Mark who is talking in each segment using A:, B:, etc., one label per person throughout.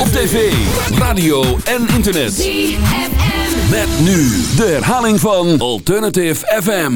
A: Op tv, radio en internet.
B: ZFM.
A: Met nu de herhaling van Alternative FM.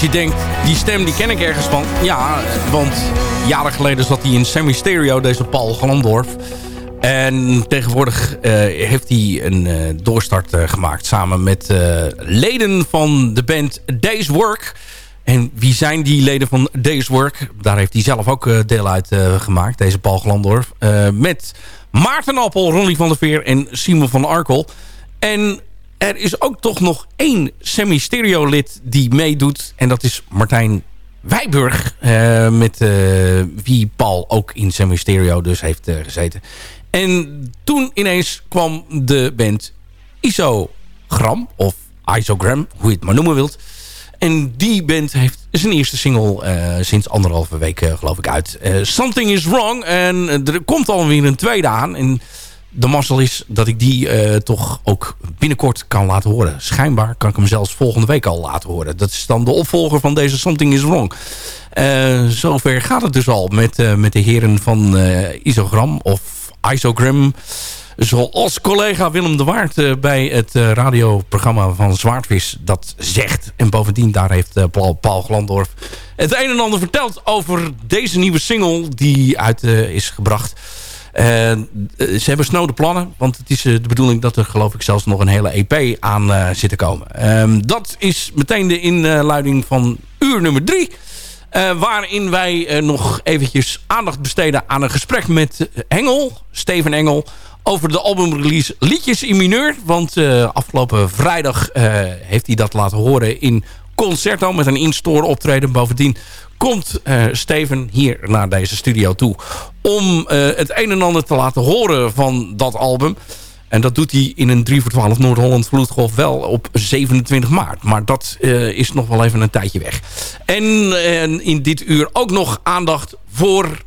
C: je denkt, die stem die ken ik ergens van. Ja, want jaren geleden zat hij in Semi Stereo, deze Paul Glandorf. En tegenwoordig eh, heeft hij een eh, doorstart eh, gemaakt samen met leden van de band Days Work. En wie zijn die leden van Days Work? Daar heeft hij zelf ook deel uit gemaakt, deze Paul Glandorf. met Maarten Appel, Ronnie van der Veer en Simon van Arkel. En er is ook toch nog één semi-stereo-lid die meedoet. En dat is Martijn Wijburg. Eh, met eh, wie Paul ook in semi-stereo dus heeft eh, gezeten. En toen ineens kwam de band Isogram. Of Isogram, hoe je het maar noemen wilt. En die band heeft zijn eerste single sinds anderhalve week, geloof ik, uit. Something is Wrong. En er komt alweer een tweede aan de mazzel is dat ik die eh, toch ook binnenkort kan laten horen. Schijnbaar kan ik hem zelfs volgende week al laten horen. Dat is dan de opvolger van deze Something is Wrong. Eh, zover gaat het dus al met, eh, met de heren van Isogram of Isogram. Zoals collega Willem de Waard bij het radioprogramma van Zwaardvis dat zegt. En bovendien daar heeft Paul, Glandorf het een en ander verteld over deze nieuwe single die uit is gebracht. Eh, ze hebben snode plannen, want het is eh, de bedoeling dat er geloof ik zelfs nog een hele EP aan eh, zit te komen. Ehm, dat is meteen de inluiding van uur nummer drie. Waarin wij nog eventjes aandacht besteden aan een gesprek met Engel, Steven Engel, over de albumrelease Liedjes in Mineur. Want afgelopen vrijdag heeft hij dat laten horen in Concerto met een in-store optreden. Bovendien komt eh, Steven hier naar deze studio toe om eh, het een en ander te laten horen van dat album. En dat doet hij in een 3 voor 12 Noord-Holland Vloedgolf wel op 27 maart. Maar dat eh, is nog wel even een tijdje weg. En, in dit uur ook nog aandacht voor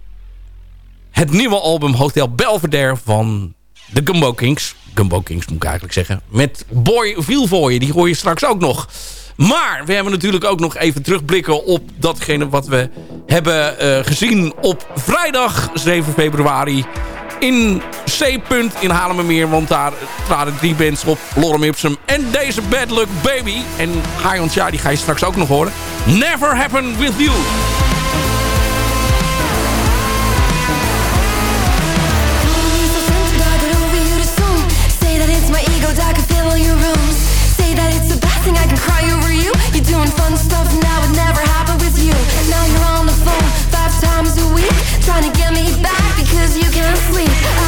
C: het nieuwe album Hotel Belvedere van de Gumbo Kings. Gumbo Kings moet ik eigenlijk zeggen. Met Boy Vielvooien, die hoor je straks ook nog. Maar we hebben natuurlijk ook nog even terugblikken op datgene wat we hebben eh, gezien op vrijdag 7 februari in C. in Haarlemmermeer. Want daar traden drie bands op. Lorem Ipsum en deze Bad Luck Baby. En Highlands, ja, die ga je straks ook nog horen. Never Happen With You.
B: Sleep.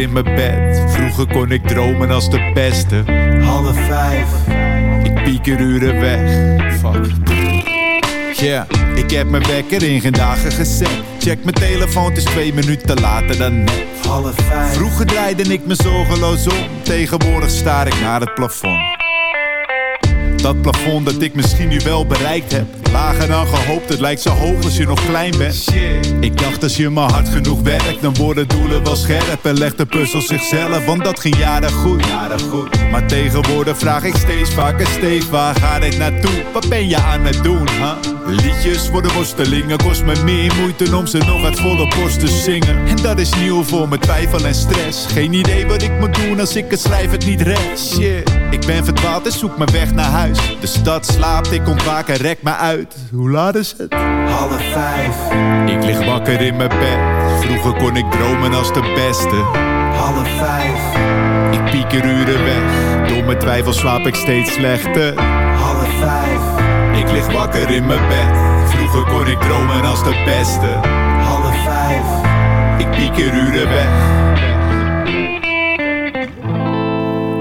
B: In
D: mijn bed. Vroeger kon ik dromen als de beste.
E: Half vijf.
D: Ik pieker uren weg. Fuck. Ja, ik heb mijn wekker in geen dagen gezet. Check mijn telefoon, het is twee minuten later dan net.
E: Half vijf.
D: Vroeger draaide ik me zorgeloos om. Tegenwoordig staar ik naar het plafond. Dat plafond dat ik misschien nu wel bereikt heb. Lager dan gehoopt, het lijkt zo hoog als je nog klein bent. Ik dacht als je maar hard genoeg werkt, dan worden doelen wel scherp. En legt de puzzel zichzelf, want dat ging jaren goed. Maar tegenwoordig vraag ik steeds vaker, steeds waar gaat dit naartoe? Wat ben je aan het doen, huh? Liedjes worden worstelingen, kost me meer moeite om ze nog uit volle borst te zingen. En dat is nieuw voor me, twijfel en stress. Geen idee wat ik moet doen als ik het schrijf het niet red. Shit, ik ben verdwaald en zoek mijn weg naar huis. De stad slaapt, ik ontwaak en rek me uit. Hoe laat is het?
E: Half vijf.
D: Ik lig wakker in mijn bed. Vroeger kon ik dromen als de beste.
E: Half vijf.
D: Ik pieker uren weg. Door mijn twijfel slaap ik steeds slechter.
E: Half vijf.
D: Ik lig wakker in mijn bed. Vroeger kon ik dromen als de beste.
E: Half vijf.
D: Ik pieker uren weg.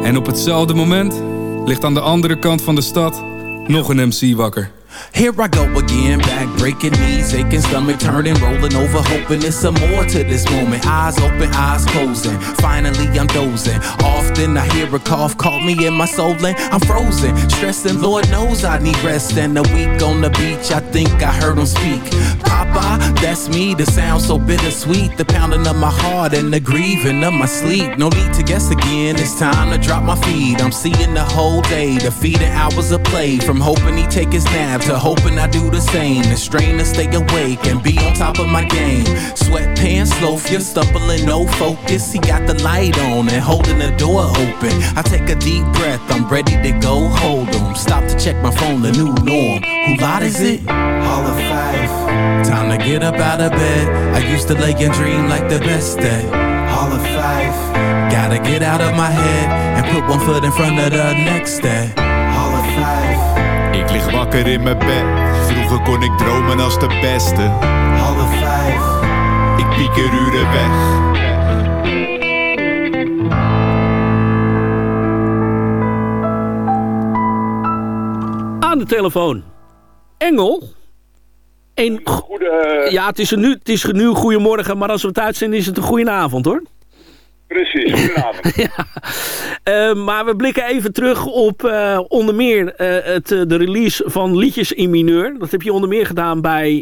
F: En op hetzelfde moment ligt aan de andere kant van de stad nog een MC wakker.
G: Here I go again, back breaking knees, aching stomach turning, rolling over, hoping there's some more to this moment. Eyes open, eyes closing. Finally, I'm dozing. Often I hear a cough, caught me in my soul, and I'm frozen. Stressing, Lord knows I need rest. And a week on the beach, I think I heard him speak. Papa, that's me. The sound so bittersweet, the pounding of my heart and the grieving of my sleep. No need to guess again. It's time to drop my feet. I'm seeing the whole day, defeating hours of play. From hoping he take his nap to hoping I do the same. The strain to stay awake and be on top of my game. Sweatpants, loaf, you're stumbling, no focus. He got the light on and holding the door open. I take a deep breath, I'm ready to go hold him. Stop to check my phone, the new norm. Who lot is it?
E: Half vijf.
G: Time to get up out of bed. I used to lay and dream like the best day.
E: Half vijf.
G: Gotta get out of my head and put one foot in front of the next day.
D: Ik lig wakker in mijn bed. Vroeger kon ik dromen als de beste.
E: Half vijf.
D: Ik pieker uren weg.
H: Aan de telefoon. Engel. Een
I: Goede,
H: ja, het is, een nu, het is nu goedemorgen, maar als we het uitzenden is het een goede avond hoor.
I: Precies, goedenavond.
H: ja. Eh, maar we blikken even terug op eh, onder meer eh, het, de release van liedjes in mineur. Dat heb je onder meer gedaan bij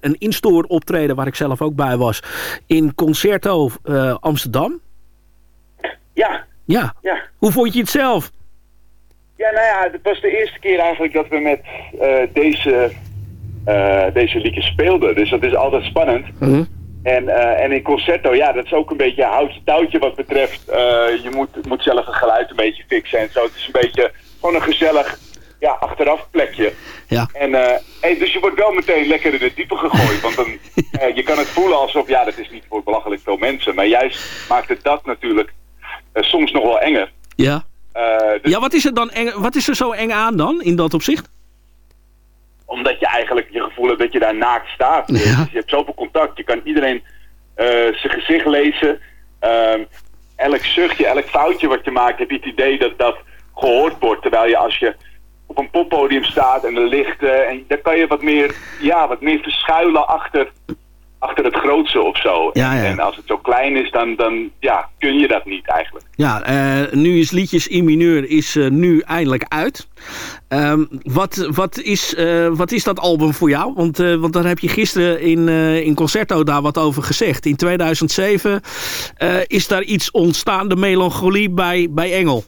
H: een instoor optreden waar ik zelf ook bij was. In Concerto Amsterdam.
I: Ja,
H: Ja.
I: ja.
H: Hoe vond je het zelf?
I: Ja, nou ja, het was de eerste keer eigenlijk dat we met deze, deze liedjes speelden. Dus dat is altijd spannend. En, eh, en in Concerto, ja, dat is ook een beetje houtje touwtje wat betreft. eh, je moet, moet zelf het geluid een beetje fixen en zo. Het is een beetje gewoon een gezellig ja, achteraf plekje.
H: Ja.
I: En, eh, dus je wordt wel meteen lekker in het diepe gegooid. Want dan, je kan het voelen alsof, ja, dat is niet voor belachelijk veel mensen. Maar juist maakt het dat natuurlijk soms nog wel enger.
H: Ja.
I: Dus
H: Ja, wat is er dan eng, wat is er zo eng aan dan in dat opzicht?
I: Omdat je eigenlijk je gevoel hebt dat je daar naakt staat. Dus je hebt zoveel contact. Je kan iedereen eh, zijn gezicht lezen. Ehm, elk zuchtje, elk foutje wat je maakt, heb je het idee dat dat gehoord wordt. Terwijl je als je op een poppodium staat en de lichten, en dan kan je wat meer, ja, wat meer verschuilen achter, achter het grootste of zo.
H: Ja, ja.
I: En als het zo klein is, dan, dan ja, kun je dat niet eigenlijk.
H: Ja, eh, nu is Liedjes in Mineur is eh, nu eindelijk uit. Ehm, wat, wat, is, eh, wat is dat album voor jou? Want, want daar heb je gisteren in, in Concerto daar wat over gezegd. In 2007 eh, is daar iets ontstaan, de melancholie bij, bij Engel.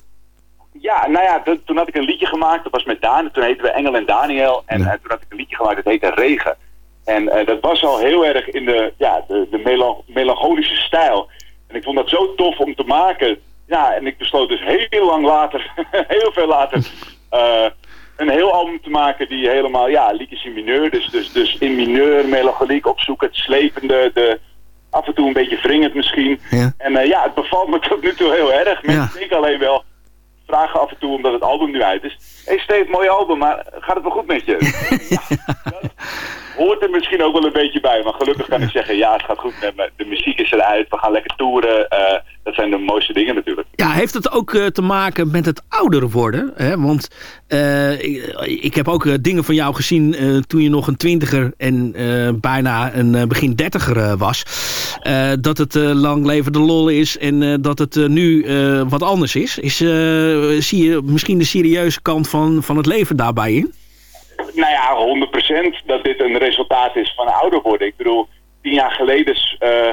I: Ja, nou ja, toen had ik een liedje gemaakt, dat was met Daan. Toen heten we Engel en Daniel. En toen had ik een liedje gemaakt, dat heette Regen. En eh, dat was al heel erg in de, ja, de, de melan- melancholische stijl. En ik vond dat zo tof om te maken. Ja, en ik besloot dus heel lang later, heel veel later, eh, een heel album te maken die helemaal, ja, liedjes in mineur. Dus, dus, dus in mineur, melancholiek opzoeken, het slepende, de, af en toe een beetje wringend misschien.
H: Ja.
I: En eh, ja, het bevalt me tot nu toe heel erg. Mensen
H: Ja.
I: denken alleen wel, vragen af en toe omdat het album nu uit is. Hé hey Steve, mooi album, maar gaat het wel goed met je? ja, dat hoort er misschien ook wel een beetje bij. Maar gelukkig kan ik zeggen, ja, het gaat goed met me. De muziek is eruit, we gaan lekker toeren. Eh, dat zijn de mooiste dingen natuurlijk.
H: Ja, heeft het ook eh, te maken met het ouder worden? Hè? Want eh, ik, ik heb ook dingen van jou gezien toen je nog een twintiger en bijna een begin dertiger was. Dat het lang leven de lol is en dat het nu wat anders is. is zie je misschien de serieuze kant van, van het leven daarbij in?
I: Nou ja, 100% dat dit een resultaat is van ouder worden. Ik bedoel, tien jaar geleden eh,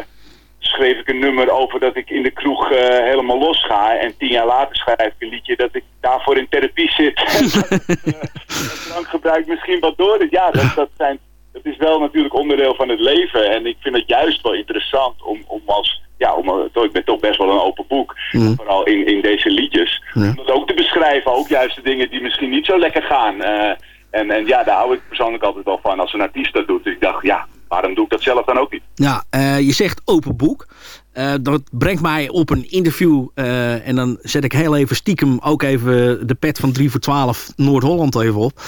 I: schreef ik een nummer over dat ik in de kroeg eh, helemaal los ga. En tien jaar later schrijf ik een liedje dat ik daarvoor in therapie zit. eh, drankgebruik misschien wat door is. Ja, dat, dat, zijn, dat is wel natuurlijk onderdeel van het leven. En ik vind het juist wel interessant om, om als... Ja, om, ik ben toch best wel een open boek. Vooral in, in deze liedjes. Om dat ook te beschrijven. Ook juist de dingen die misschien niet zo lekker gaan. En, en ja, daar hou ik persoonlijk altijd wel van als een artiest dat doet. Dus ik dacht, ja, waarom doe ik dat zelf dan ook niet?
H: Ja, eh, je zegt open boek. Eh, dat brengt mij op een interview. eh, en dan zet ik heel even stiekem ook even de pet van 3 voor 12 Noord-Holland even op.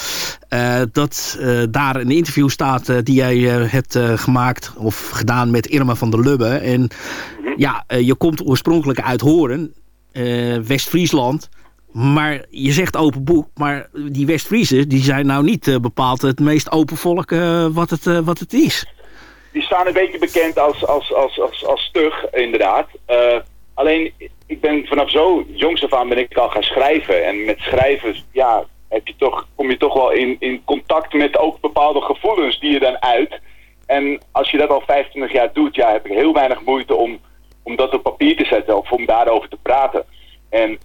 H: Dat daar een interview staat die jij hebt gemaakt of gedaan met Irma van der Lubbe. En ja, eh, je komt oorspronkelijk uit Horen, West-Friesland. Maar je zegt open boek, maar die West-Friesen die zijn nou niet eh, bepaald het meest open volk eh, wat, het, eh, wat het is.
I: die staan een beetje bekend als, als, als, als, als stug, inderdaad. Alleen, ik ben vanaf zo jongs af aan ben ik al gaan schrijven. En met schrijven, ja, heb je toch, kom je toch wel in, in contact met ook bepaalde gevoelens die je dan uit. En als je dat al 25 jaar doet, ja, heb ik heel weinig moeite om, om dat op papier te zetten of om daarover te praten. En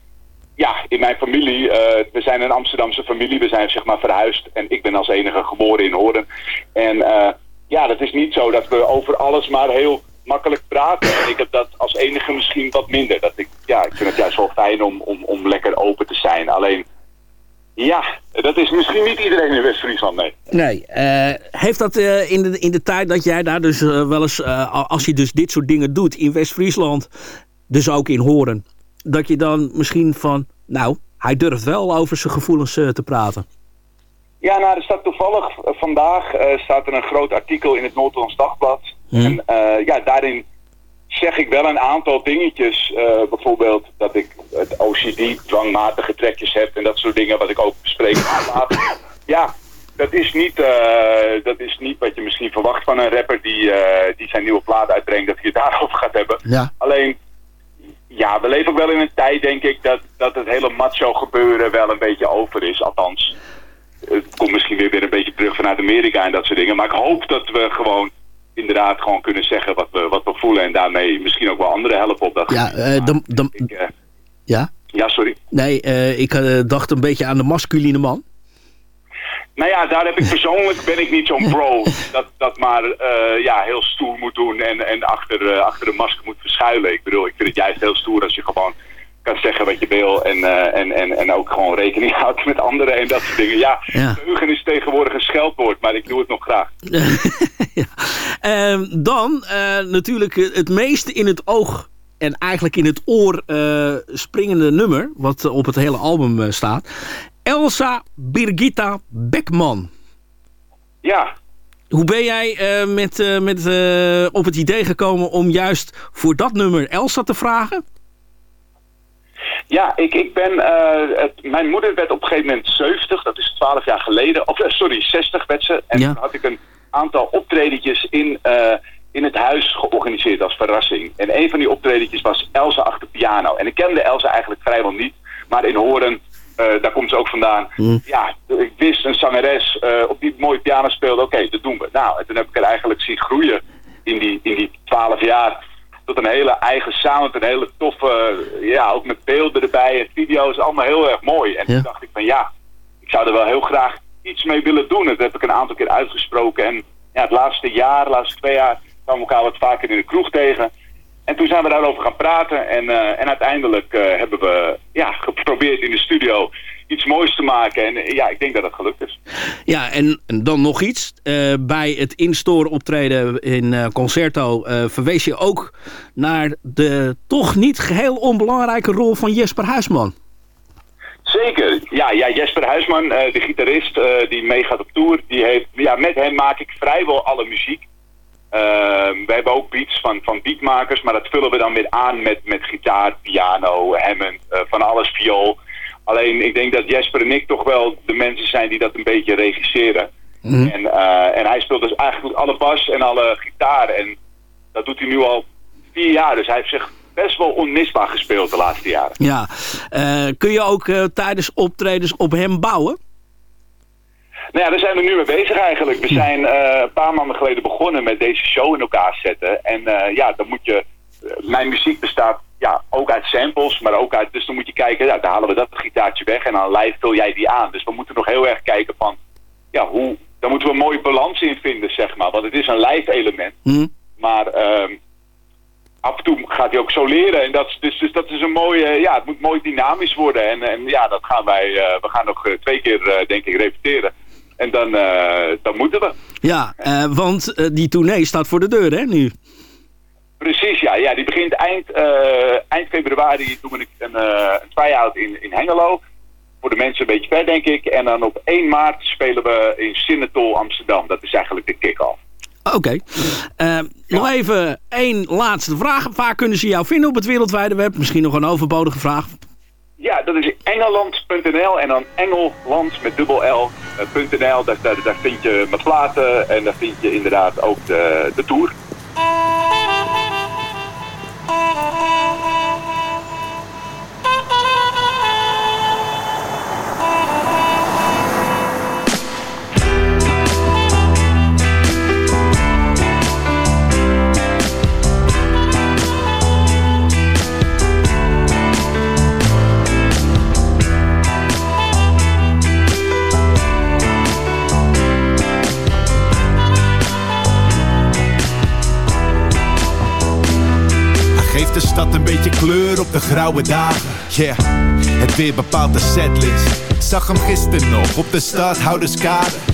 I: ja, in mijn familie, eh, we zijn een Amsterdamse familie, we zijn zeg maar verhuisd en ik ben als enige geboren in Hoorn. En eh, ja, dat is niet zo dat we over alles maar heel makkelijk praten. En ik heb dat als enige misschien wat minder. Dat ik, ja, ik vind het juist wel fijn om, om, om lekker open te zijn. Alleen, ja, dat is misschien niet iedereen in West-Friesland, nee.
H: Nee, eh, heeft dat in, de, in de tijd dat jij daar dus wel eens, als je dus dit soort dingen doet in West-Friesland, dus ook in Horen, dat je dan misschien van, nou, hij durft wel over zijn gevoelens eh, te praten.
I: Ja, nou, er staat toevallig eh, vandaag eh, staat er een groot artikel in het Noord-Hollands Dagblad. En eh, ja, daarin zeg ik wel een aantal dingetjes. eh, bijvoorbeeld dat ik het OCD, dwangmatige trekjes heb en dat soort dingen wat ik ook bespreek. ja, dat is, niet, eh, dat is niet wat je misschien verwacht van een rapper die, eh, die zijn nieuwe plaat uitbrengt, dat hij het daarover gaat hebben.
H: Ja.
I: Alleen, ja, we leven ook wel in een tijd, denk ik, dat, dat het hele macho gebeuren wel een beetje over is. Althans, het komt misschien weer, weer een beetje terug vanuit Amerika en dat soort dingen. Maar ik hoop dat we gewoon inderdaad gewoon kunnen zeggen wat we, wat we voelen. En daarmee misschien ook wel anderen helpen op dat
H: Ja,
I: gebied.
H: eh, dan, dan,
I: Ik, eh,
H: ja?
I: ja, sorry.
H: Nee, eh, ik dacht een beetje aan de masculine man.
I: Nou ja, daar heb ik persoonlijk ben ik niet zo'n pro. Dat, dat maar eh, ja, heel stoer moet doen en, en achter, eh, achter de masker moet verschuilen. Ik bedoel, ik vind het juist heel stoer als je gewoon kan zeggen wat je wil en, eh, en, en, en ook gewoon rekening houdt met anderen en dat soort dingen. Ja,
H: Ja.
I: is tegenwoordig een scheldwoord, maar ik doe het nog graag.
H: ja. Ehm, dan natuurlijk het meeste in het oog en eigenlijk in het oor springende nummer... wat op het hele album staat. Elsa Birgitta Beckman.
I: Ja,
H: Hoe ben jij eh, met, eh, met, eh, op het idee gekomen om juist voor dat nummer Elsa te vragen?
I: Ja, ik, ik ben. het, mijn moeder werd op een gegeven moment 70, dat is 12 jaar geleden. Of sorry, 60 werd ze. En
H: Ja.
I: toen had ik een aantal optredentjes in, in het huis georganiseerd als verrassing. En een van die optredentjes was Elsa achter piano. En ik kende Elsa eigenlijk vrijwel niet. Maar in Horen, eh, daar komt ze ook vandaan. Ja, ik wist een zangeres eh, op die mooie piano speelde. Oké, dat doen we. Nou, en toen heb ik er eigenlijk zien groeien in die, in die 12 jaar tot een hele eigen sound, een hele toffe, ja, ook met beelden erbij en video's, allemaal heel erg mooi. En
H: Ja.
I: toen dacht ik van ja, ik zou er wel heel graag iets mee willen doen. Dat heb ik een aantal keer uitgesproken. En ja, het laatste jaar, de laatste twee jaar, kwamen we elkaar wat vaker in de kroeg tegen. En toen zijn we daarover gaan praten en, eh, en uiteindelijk eh, hebben we ja, geprobeerd in de studio iets moois te maken. En eh, ja, ik denk dat het gelukt is.
H: Ja, en, en dan nog iets. Bij het in-store optreden in Concerto verwees je ook naar de toch niet geheel onbelangrijke rol van Jesper Huisman.
I: Zeker. Ja, ja Jesper Huisman, de gitarist die meegaat op tour, die heeft, ja, met hem maak ik vrijwel alle muziek. Ehm, we hebben ook beats van, van beatmakers, maar dat vullen we dan weer aan met, met gitaar, piano, Hammond, eh, van alles, viool. Alleen ik denk dat Jesper en ik toch wel de mensen zijn die dat een beetje regisseren. En, eh, en hij speelt dus eigenlijk alle bas en alle gitaar. En dat doet hij nu al vier jaar. Dus hij heeft zich best wel onmisbaar gespeeld de laatste jaren.
H: Ja. Eh, kun je ook tijdens optredens op hem bouwen?
I: Nou ja, daar zijn we nu mee bezig eigenlijk. We zijn eh, een paar maanden geleden begonnen met deze show in elkaar zetten. En eh, ja, dan moet je... eh, mijn muziek bestaat ja, ook uit samples, maar ook uit... Dus dan moet je kijken, ja, dan halen we dat gitaartje weg en dan live vul jij die aan. Dus we moeten nog heel erg kijken van... Ja, hoe... Daar moeten we een mooie balans in vinden, zeg maar. Want het is een live element.
H: Hm?
I: Maar ehm, af en toe gaat hij ook zo leren. En dat, is- dus, dus dat is een mooie, ja, het moet mooi dynamisch worden. En, en ja, dat gaan wij, we gaan nog twee keer, denk ik, repeteren. En dan, eh, dan moeten we.
H: Ja, eh, want eh, die tournee staat voor de deur, hè, nu?
I: Precies, ja. ja die begint eind, eind februari. Doen we een, een, een try-out in, in Hengelo. Voor de mensen een beetje ver, denk ik. En dan op 1 maart spelen we in Sinatol, Amsterdam. Dat is eigenlijk de kick-off.
H: Oké. Eh, Nog even één laatste vraag. Waar kunnen ze jou vinden op het wereldwijde web? Misschien nog een overbodige vraag.
I: Ja, dat is engeland.nl en dan engelland met dubbel L. eh, daar, daar vind je mijn platen en daar vind je inderdaad ook de, de tour.
D: Grauwe dagen. Yeah, het weer bepaalt de setlist. Zag hem gisteren nog op de stadhouderskade.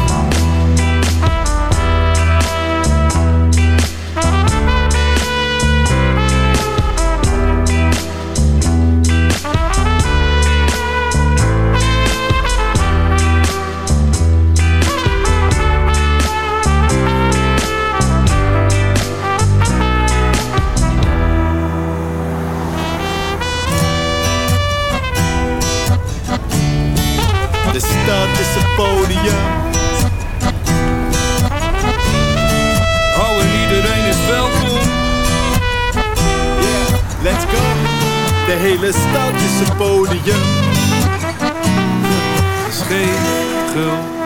D: Stad is een podium.
F: Oh, en iedereen is welkom.
D: Yeah, let's go. De hele stad is een podium.
F: Geen gul.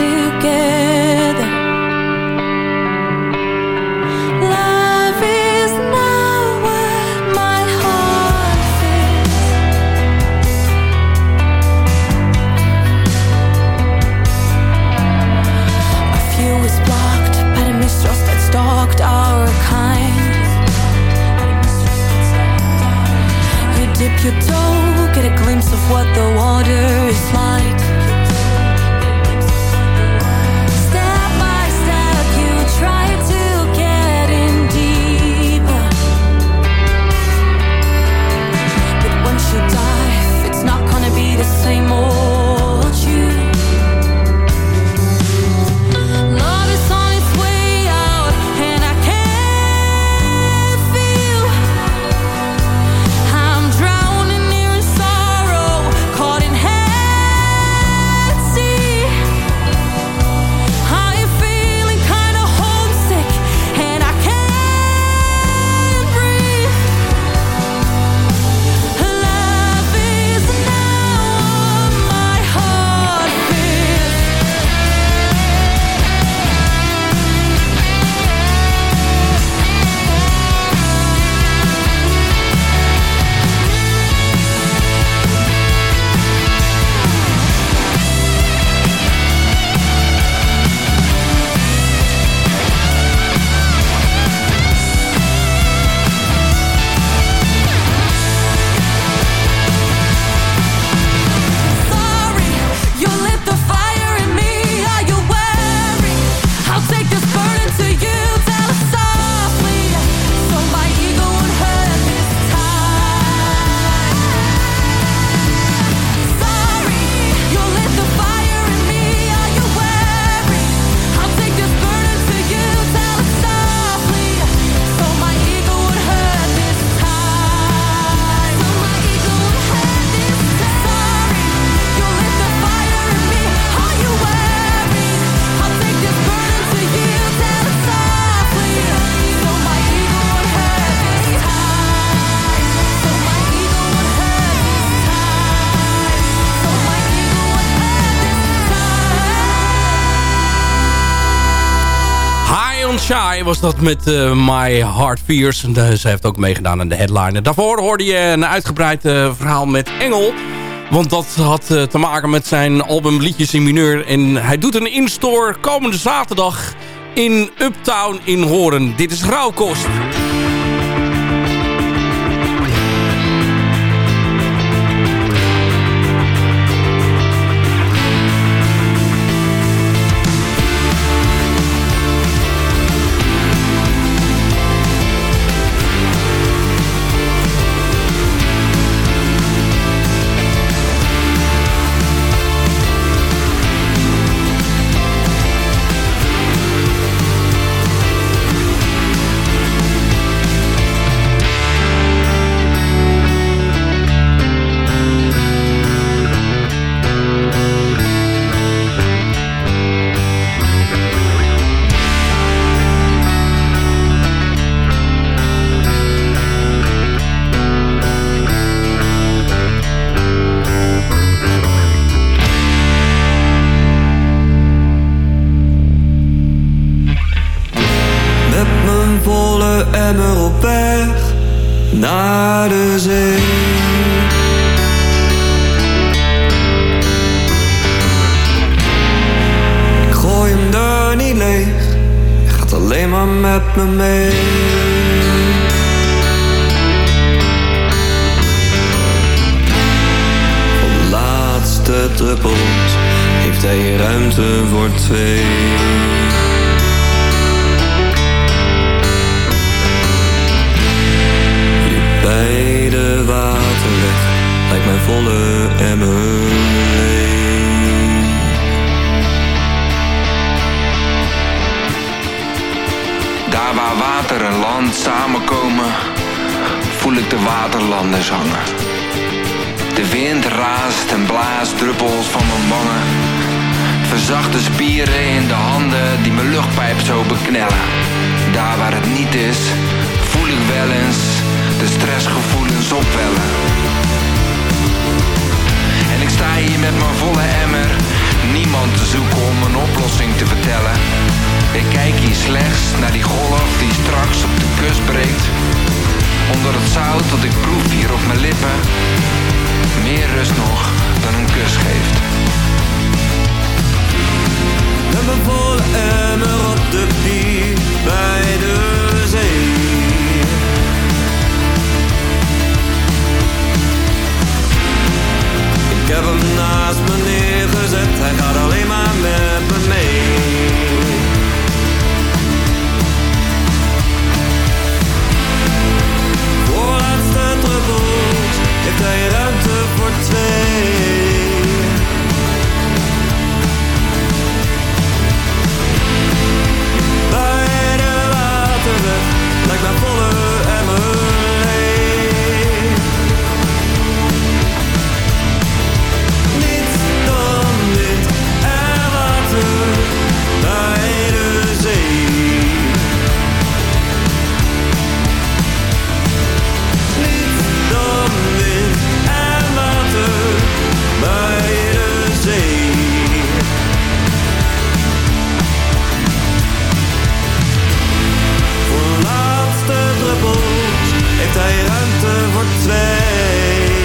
B: Together.
C: Was dat met eh, My Heart Fears. En, eh, ze heeft ook meegedaan aan de headliner. Daarvoor hoorde je een uitgebreid eh, verhaal met Engel. Want dat had te maken met zijn album Liedjes in Mineur. En hij doet een in-store komende zaterdag in Uptown in Horen. Dit is Rauwkost.
J: Verzachte spieren in de handen die mijn luchtpijp zo beknellen. Daar waar het niet is, voel ik wel eens de stressgevoelens opwellen. En ik sta hier met mijn volle emmer, niemand te zoeken om een oplossing te vertellen. Ik kijk hier slechts naar die golf die straks op de kust breekt. Onder het zout dat ik proef hier op mijn lippen, meer rust nog dan een kus geeft.
K: Mijn volle emmer op de pier bij de zee. Ik heb hem naast me neergezet, hij gaat alleen maar met me mee. Voorlaatste druppels heeft hij ruimte voor twee. heeft voor twee.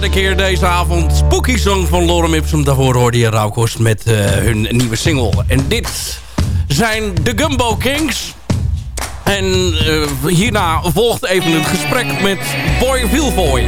K: Derde keer deze avond. Spooky Song van Lorem Ipsum. Daarvoor hoorde je Rauwkost met eh, hun nieuwe single. En dit zijn de Gumbo Kings. En eh, hierna volgt even een gesprek met Boy.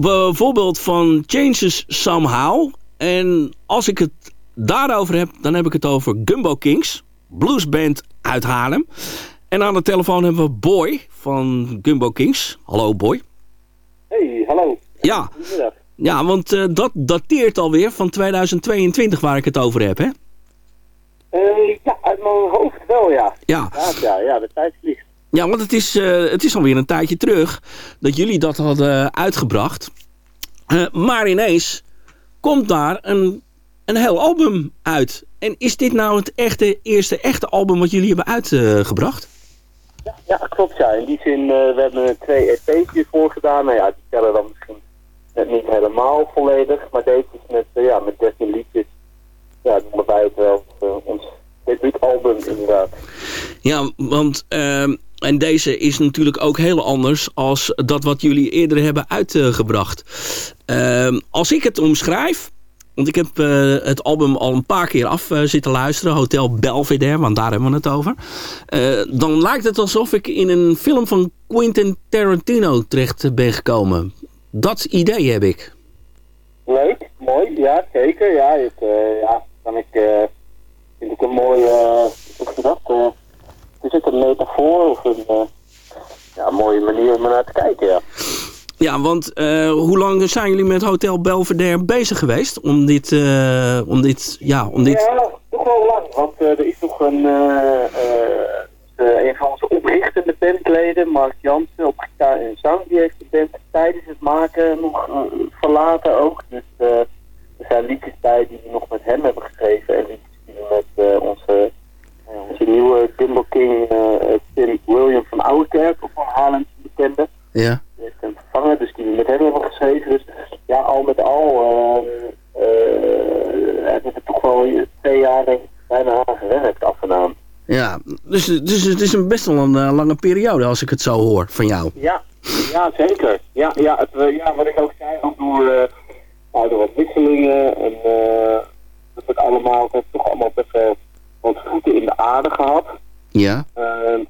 H: Bijvoorbeeld van Changes Somehow. En als ik het daarover heb, dan heb ik het over Gumbo Kings. Bluesband uit Haarlem. En aan de telefoon hebben we Boy van Gumbo Kings. Hallo Boy.
L: Hey, hallo.
H: Ja, ja want eh, dat dateert alweer van 2022 waar ik het over heb, hè?
L: Eh, ja, uit mijn hoofd wel, ja.
H: Ja.
L: Ja, ja, ja de tijd vliegt.
H: Ja, want het is, eh, het is alweer een tijdje terug dat jullie dat hadden uitgebracht. Eh, maar ineens komt daar een, een heel album uit. En is dit nou het echte, eerste echte album wat jullie hebben uitgebracht?
L: Ja, klopt, ja. In die zin, eh, we hebben er twee EP's hiervoor gedaan. Nou ja, die tellen dan misschien net niet helemaal volledig. Maar deze is met, ja, met 13 liedjes. Ja, noemen wij het wel ons debuutalbum inderdaad.
H: Ja, want ehm, en deze is natuurlijk ook heel anders als dat wat jullie eerder hebben uitgebracht. Ehm, als ik het omschrijf, want ik heb eh, het album al een paar keer af eh, zitten luisteren, Hotel Belvedere, want daar hebben we het over. Eh, dan lijkt het alsof ik in een film van Quentin Tarantino terecht ben gekomen. Dat idee heb ik.
L: Leuk, mooi, ja, zeker. Ja, ja kan ik, vind ik een mooi, hoe? Is het een metafoor of een eh, ja, mooie manier om er naar te kijken, ja.
H: Ja, want eh, hoe lang zijn jullie met Hotel Belvedere bezig geweest om dit, eh, om dit, ja, om dit...
L: Ja, toch wel lang, want er is nog een, een van onze oprichtende bandleden, Mark Jansen, op gitaar en zang, die heeft de band tijdens het maken nog verlaten ook. Dus er zijn liedjes bij die we nog met hem hebben geschreven en liedjes die we met onze, onze nieuwe Dimble King eh, Tim William van Oudekerk, of van Haarlem bekende.
H: Ja.
L: Die heeft hem vervangen, dus die met hem hebben geschreven. Dus ja, al met al eh, eh, hebben we toch wel twee jaar denk ik, bijna gewerkt af en aan.
H: Ja, dus, dus het is een best wel een lange periode als ik het zo hoor van jou.
L: Ja, ja zeker. Ja, ja, het, ja, wat ik ook zei, ook door, nou, door wat wisselingen en eh, dat het allemaal, het heeft toch allemaal best wel wat voeten in de aarde gehad.
H: Ja.
L: Eh,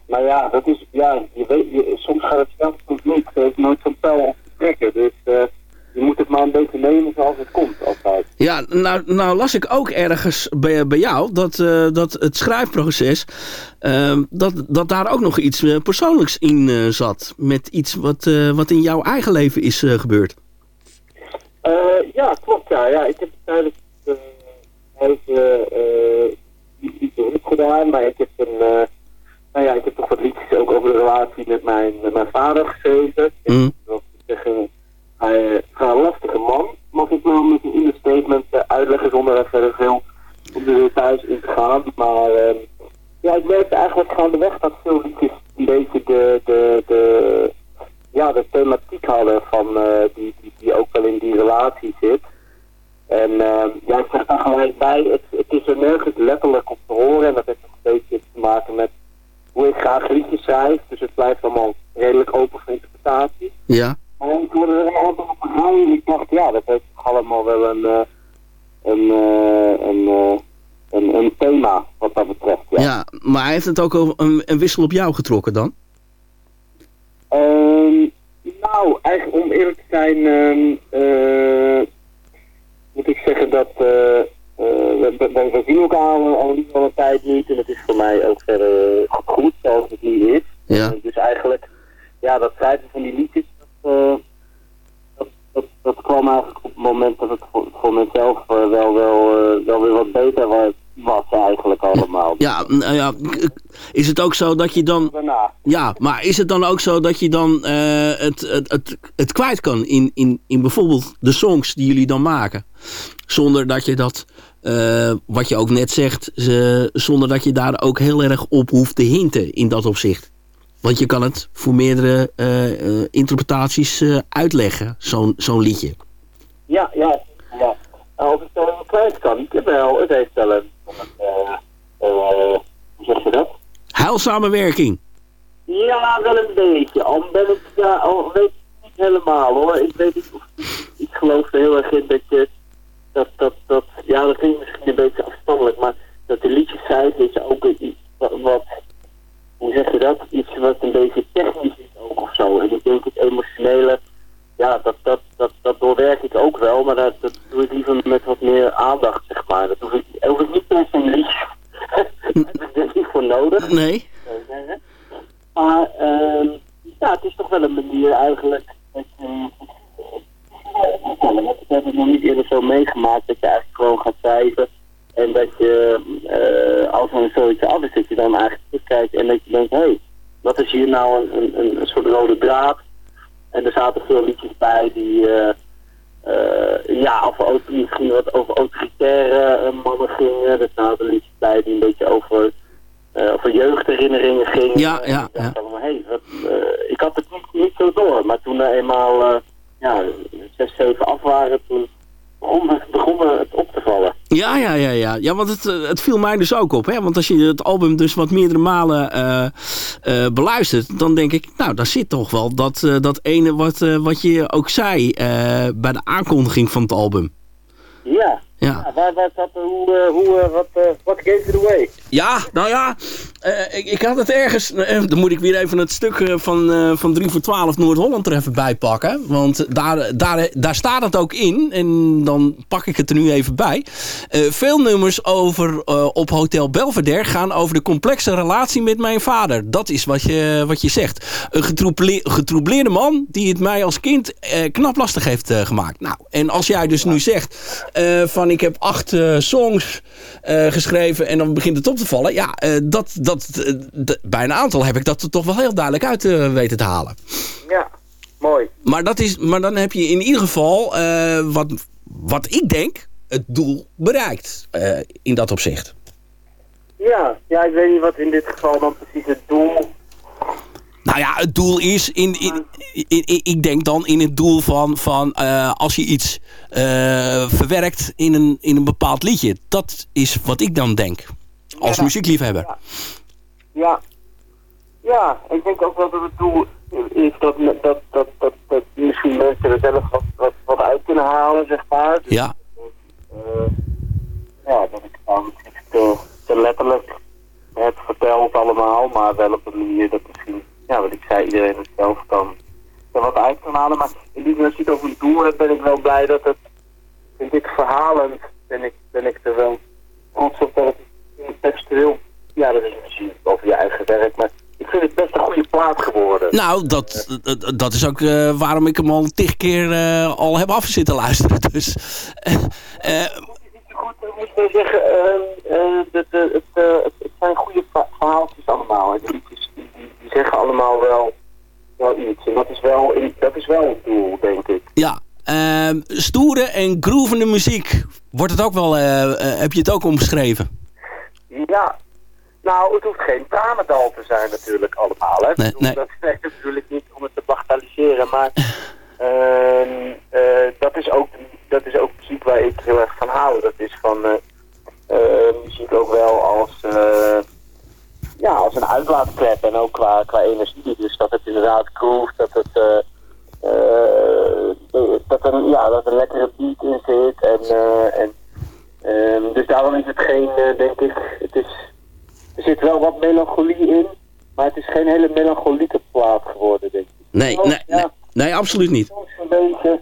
L: maar ja, dat is, ja, je weet, je, soms gaat het snel, soms niet. Nooit zo'n pijl op te trekken. Dus eh, je moet het maar een beetje nemen zoals het komt, altijd.
H: Ja, nou, nou las ik ook ergens bij, bij jou dat, eh, dat het schrijfproces, eh, dat, dat daar ook nog iets eh, persoonlijks in eh, zat. Met iets wat, eh, wat in jouw eigen leven is eh, gebeurd.
L: Eh, ja, klopt. Ja. ja, ik heb tijdens uh, uh, niet gedaan, maar ik heb een, eh, nou ja, ik heb toch wat liedjes ook over de relatie met mijn, met mijn vader geschreven.
H: Mm.
L: Dat is zeggen, hij is een lastige man, mag ik wel met een understatement eh, uitleggen zonder er verder veel op de details in te gaan. Maar ehm, ja, ik merkte eigenlijk gaandeweg dat veel liedjes een beetje de, de, de, ja, de thematiek hadden van, eh, die, die, die ook wel in die relatie zit. En ehm, ja, ik zeg gelijk bij, het, het is er nergens letterlijk op te horen en dat heeft nog een beetje te maken met hoe ik graag liedjes schrijf. Dus het blijft allemaal redelijk open voor interpretatie.
H: Ja.
L: Maar ik hoorde er allemaal op gegaan en ik dacht, ja, dat heeft toch allemaal wel een, eh, een, eh, een, eh, een, een thema wat dat betreft. Ja.
H: Ja, maar hij heeft het ook over een, een wissel op jou getrokken dan?
L: Ehm, nou, eigenlijk om eerlijk te zijn, eh, moet ik zeggen dat eh, eh, we, zien elkaar al, niet al een tijd niet. En het is voor mij ook verder goed zoals het nu is.
H: Ja.
L: Eh, dus eigenlijk, ja, dat schrijven van die liedjes, dat, eh, dat, dat, dat kwam eigenlijk op het moment dat het voor, voor mezelf eh, wel, wel, eh, wel weer wat beter wa- was eigenlijk allemaal.
H: Ja, nou ja, is het ook zo dat je dan...
L: Daarna.
H: Ja, maar is het dan ook zo dat je dan eh, het, het, het, het kwijt kan in, in, in bijvoorbeeld de songs die jullie dan maken? Zonder dat je dat, eh, wat je ook net zegt, ze- zonder dat je daar ook heel erg op hoeft te hinten in dat opzicht. Want je kan het voor meerdere eh, interpretaties uitleggen, zo'n zo'n liedje.
L: Ja, ja, ja. Als ik het kwijt kan, ik heb wel, het heeft wel een, eh, eh, hoe zeg je dat?
H: Heilsamenwerking.
L: Ja, wel een beetje. Al ben ik, ja, al weet ik niet helemaal hoor. Ik weet niet of ik geloof er heel erg in dat je, dat, dat, dat, ja, dat klinkt misschien een beetje afstandelijk, maar dat de liedjes zijn, is ook iets wat, wat, hoe zeg je dat? Iets wat een beetje technisch is ook of zo. En ik denk het emotionele, ja, dat, dat, dat, dat doorwerk ik ook wel, maar dat, dat doe ik liever met wat meer aandacht, zeg maar. Dat hoef ik, hoef ik niet per se liedje. Daar heb ik er niet voor nodig.
H: Nee.
L: Maar ehm ja, het is toch wel een manier eigenlijk dat je... Ik heb het nog niet eerder zo meegemaakt dat je eigenlijk gewoon gaat schrijven. En dat je, eh, als er zoiets af is, dat je dan eigenlijk terugkijkt en dat je denkt, hé, hey, wat is hier nou een, een, een soort rode draad? En er zaten veel liedjes bij die, eh, eh, ja, over, auto- misschien wat over autoritaire eh, mannen gingen. Er zaten liedjes bij die een beetje over, eh, over jeugdherinneringen gingen.
H: Ja, ja,
L: En ik
H: ja.
L: hey, wat, ik had het niet, niet zo door, maar toen er eenmaal ja, zes, zeven af waren, toen begon, begon me het op te vallen.
H: Ja, ja, ja, ja. Ja, want het, eh, het viel mij dus ook op. Hè? Want als je het album dus wat meerdere malen eh, eh, beluistert, dan denk ik, nou, daar zit toch wel dat, dat ene wat, wat je ook zei bij de aankondiging van het album.
L: Ja.
H: Ja.
L: waar hoe, eh, hoe, eh, wat, eh, wat gave it away?
H: Ja, nou ja, ik, ik had het ergens... dan moet ik weer even het stuk van, van 3 voor 12 Noord-Holland er even bij pakken. Want daar, daar, daar staat het ook in. En dan pak ik het er nu even bij. Veel nummers over, op Hotel Belvedere gaan over de complexe relatie met mijn vader. Dat is wat je, wat je zegt. Een getroeble- getroubleerde man die het mij als kind knap lastig heeft gemaakt. Nou, en als jij dus nu zegt eh, van ik heb acht eh, songs eh, geschreven en dan begint het op te vallen. Ja, eh, dat, dat, bij een aantal heb ik dat er toch wel heel duidelijk uit weten te halen.
L: Ja, mooi.
H: Maar, dat is, maar dan heb je in ieder geval, wat, wat ik denk, het doel bereikt in dat opzicht.
L: Ja, ja, ik weet niet wat in dit geval dan precies het doel
H: Nou ja, het doel is, in, in, ik denk dan in het doel van, van eh, als je iets eh, verwerkt in een, in een bepaald liedje. Dat is wat ik dan denk, als
L: Ja.
H: muziekliefhebber.
L: Ja. Ja, ik denk ook wel dat het doel is dat, dat, dat, dat, dat misschien mensen er zelf wat, wat, wat uit kunnen halen, zeg maar. Dus,
H: Ja.
L: eh, ja, dat ik dan te, te letterlijk heb verteld allemaal, maar wel op een manier dat misschien, ja, wat ik zei, iedereen het zelf kan er wat uit kan halen. Maar in die zin, als je het over een doel hebt, ben ik wel blij dat het, vind ik, verhalend, ben ik, ben ik er wel trots op dat het textueel, ja, dat is misschien over je eigen werk, maar ik vind het best een goede plaat geworden.
H: Nou, dat, dat, is ook eh, waarom ik hem al tig keer eh, al heb afzitten luisteren. Dus, eh, eh,
L: Ik moet wel zeggen, ehm, eh, de, de, het, het, het zijn goede verha- verhaaltjes allemaal. En de liedjes zeggen allemaal wel, wel iets. En dat is wel, dat is wel het doel, denk ik.
H: ja, ehm, stoere en groovende muziek. Wordt het ook wel, eh, eh, heb je het ook omschreven?
L: Ja, nou, het hoeft geen tranendal te zijn natuurlijk allemaal. Hè.
H: Nee,
L: bedoel,
H: nee.
L: Dat zegt natuurlijk niet om het te bagatelliseren, maar ehm, eh, dat, is ook, dat is ook muziek waar ik heel erg van hou. Dat is van eh, eh, muziek ook wel als, eh, ja, als een uitlaatklep en ook qua, qua energie. Dus dat het inderdaad groeft, dat het... eh, eh, dat, er, ja, dat er een lekkere beat in zit en, eh, en Ehm, dus daarom is het geen, eh, denk ik, het is, er zit wel wat melancholie in, maar het is geen hele melancholieke plaat geworden, denk ik.
H: Nee,
L: Oh,
H: nee, nee, nee, absoluut niet.
L: Soms een beetje,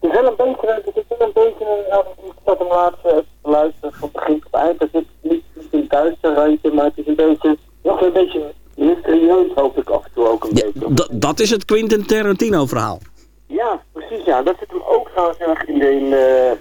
L: het is wel een beetje, het is wel een beetje, nou, ik zat hem laatst eh, te luisteren van begin tot eind, het is niet, niet een duister randje, maar het is een beetje, nog een beetje mysterieus hoop ik af en toe ook een beetje.
H: D- dat is het Quentin Tarantino verhaal.
L: Ja, precies ja. Dat zit hem ook trouwens erg in de, in de,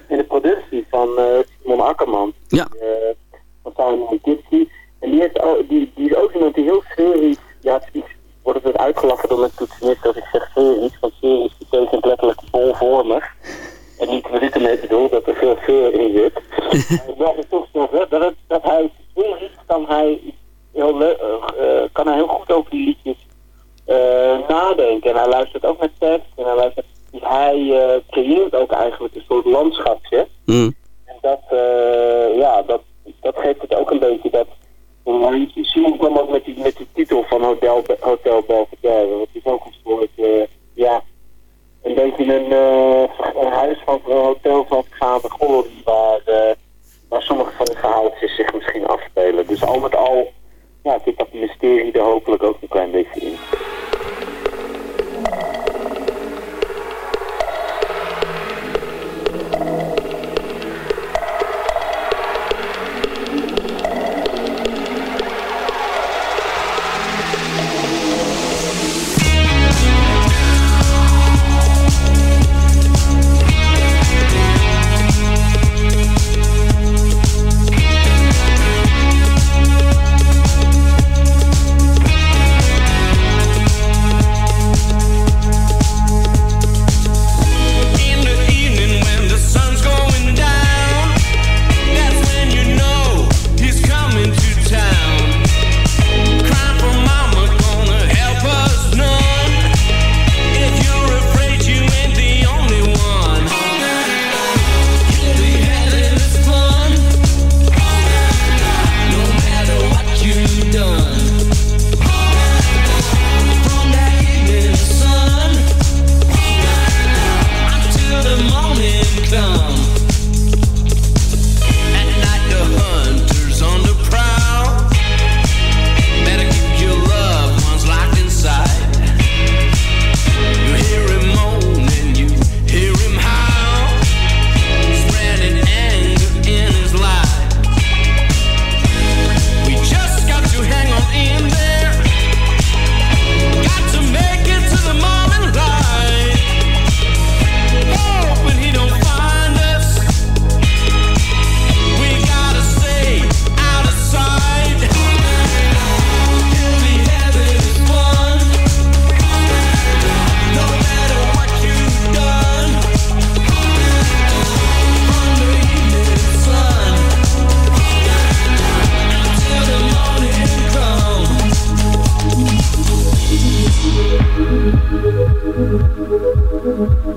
K: Thank
C: you.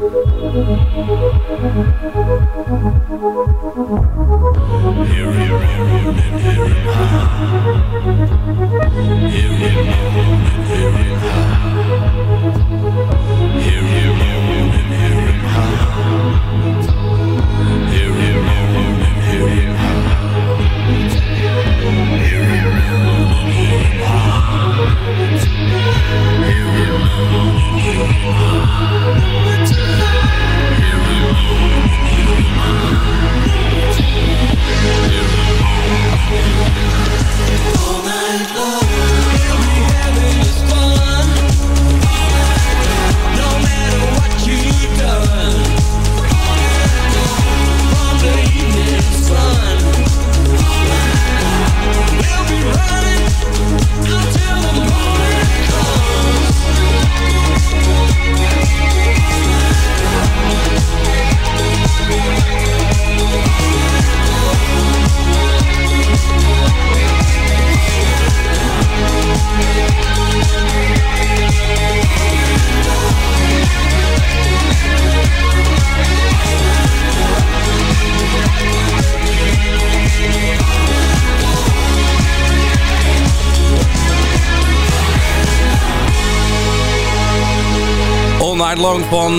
C: Van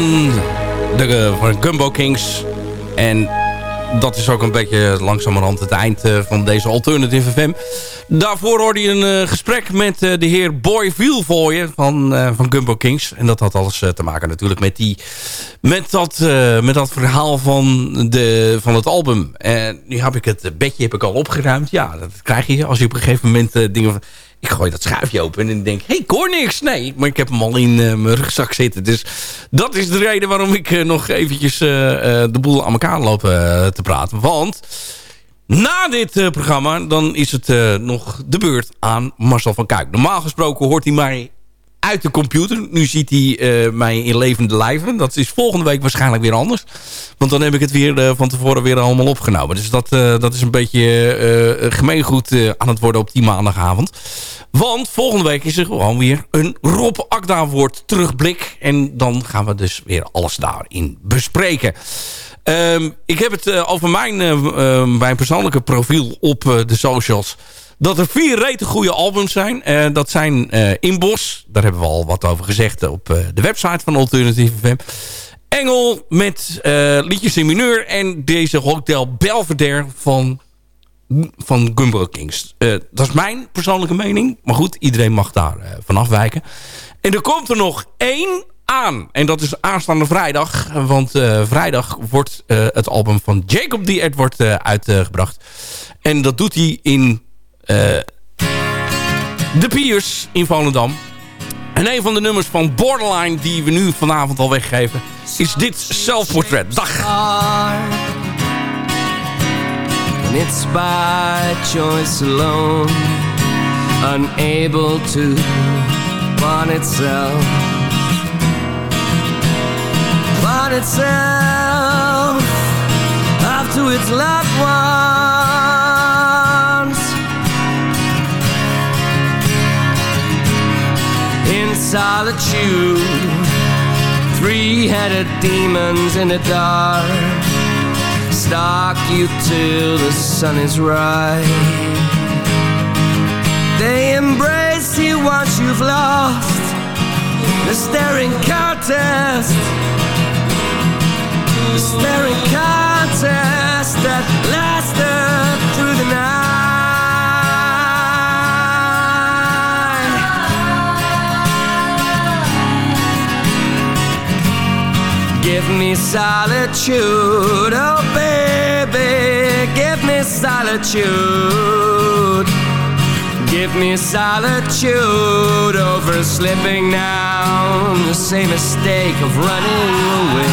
C: de van Gumbo Kings. En dat is ook een beetje langzamerhand het eind eh, van deze Alternative FM. Daarvoor hoorde je een eh, gesprek met eh, de heer Boy Vielvooyen van, eh, van Gumbo Kings. En dat had alles eh, te maken natuurlijk met, die, met, dat, eh, met dat verhaal van, de, van het album. En nu heb ik het bedje heb ik al opgeruimd. Ja, dat krijg je als je op een gegeven moment eh, dingen... Ik gooi dat schuifje open en denk, hé, hey, hoor niks. Nee, maar ik heb hem al in eh, mijn rugzak zitten. Dus dat is de reden waarom ik nog eventjes de boel aan elkaar loop te praten. Want na dit programma, dan is het nog de beurt aan Marcel van Kuik. Normaal gesproken hoort hij mij uit de computer. Nu ziet hij eh, mij in levende lijven. Dat is volgende week waarschijnlijk weer anders. Want dan heb ik het weer eh, van tevoren weer allemaal opgenomen. Dus dat, eh, dat is een beetje gemeengoed aan het worden op die maandagavond. Want volgende week is er gewoon weer een Rob Akda woord terugblik. En dan gaan we dus weer alles daarin bespreken. Ehm, ik heb het over mijn, mijn persoonlijke profiel op de socials. Dat er vier rete goede albums zijn. Eh, dat zijn eh Inbos. Daar hebben we al wat over gezegd op eh, de website van Alternative FM. Engel met liedjes in mineur. En deze Hotel Belvedere van, van Gumbo Kings. Dat is mijn persoonlijke mening. Maar goed, iedereen mag daar van afwijken. En er komt er nog één aan. En dat is aanstaande vrijdag. Want vrijdag wordt het album van Jacob D. Edward eh, uitgebracht. En dat doet hij in De Piers in Volendam. En een van de nummers van Borderline die we nu vanavond al weggeven... is dit zelfportret. Dag!
A: And it's by choice alone, unable to bond itself, bond itself after its loved ones. Solitude, three-headed demons in the dark stalk you till the sun is right. They embrace you once you've lost the staring contest. The staring contest that lasted through the night. Give me solitude, oh baby, give me solitude. Give me solitude over slipping down the same mistake of running away.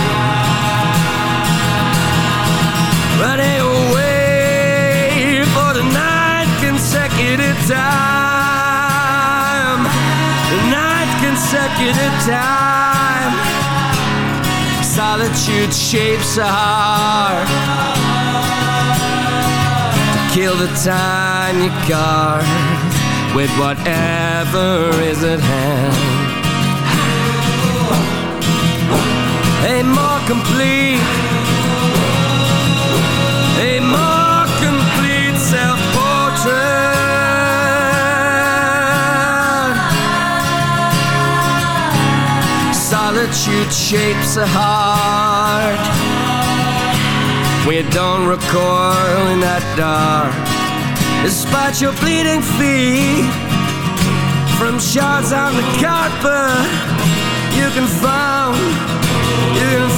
A: Running away for the ninth consecutive time. The ninth consecutive time. Solitude shapes a heart to kill the time you guard with whatever is at hand. A more complete, statute shapes a heart. We don't recoil in that dark, despite your bleeding feet. From shards on the carpet, you can find, you can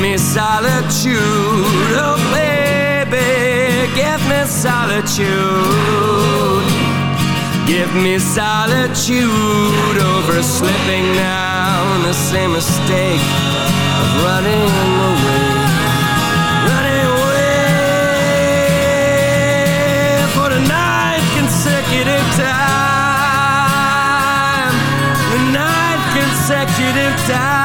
A: me solitude, oh baby, give me solitude. Give me solitude over slipping down the same mistake of running away. Running away for the ninth consecutive time. The ninth consecutive time.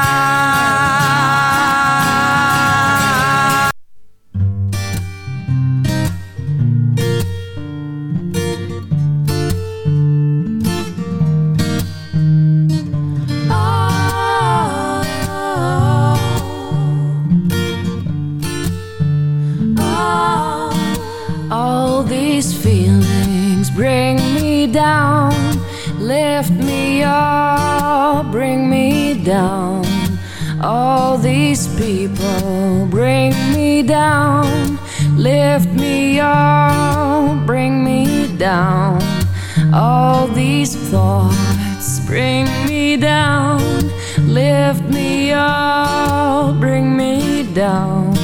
M: Down.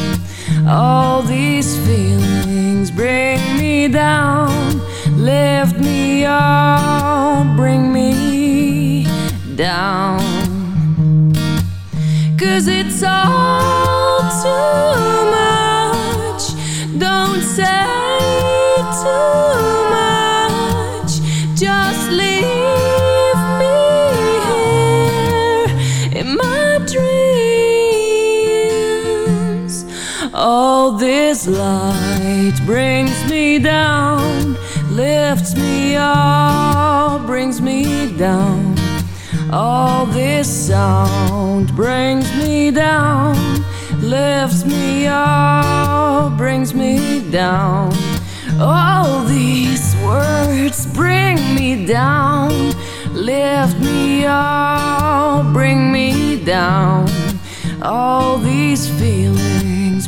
M: All these feelings bring me down, lift me up, bring me down. Cause it's all too All this light brings me down, lifts me up, brings me down. All this sound brings me down, lifts me up, brings me down. All these words bring me down, lift me up, bring me down. All these feelings